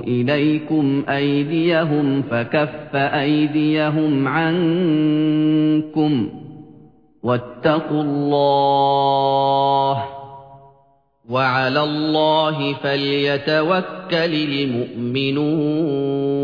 إليكم أيديهم فكف أيديهم عنكم واتقوا الله وعلى الله فليتوكل المؤمنون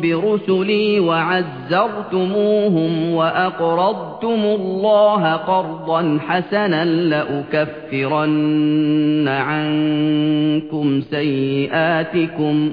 برسلي وعزرتموهم وأقرضتم الله قرضا حسنا لأكفرن عنكم سيئاتكم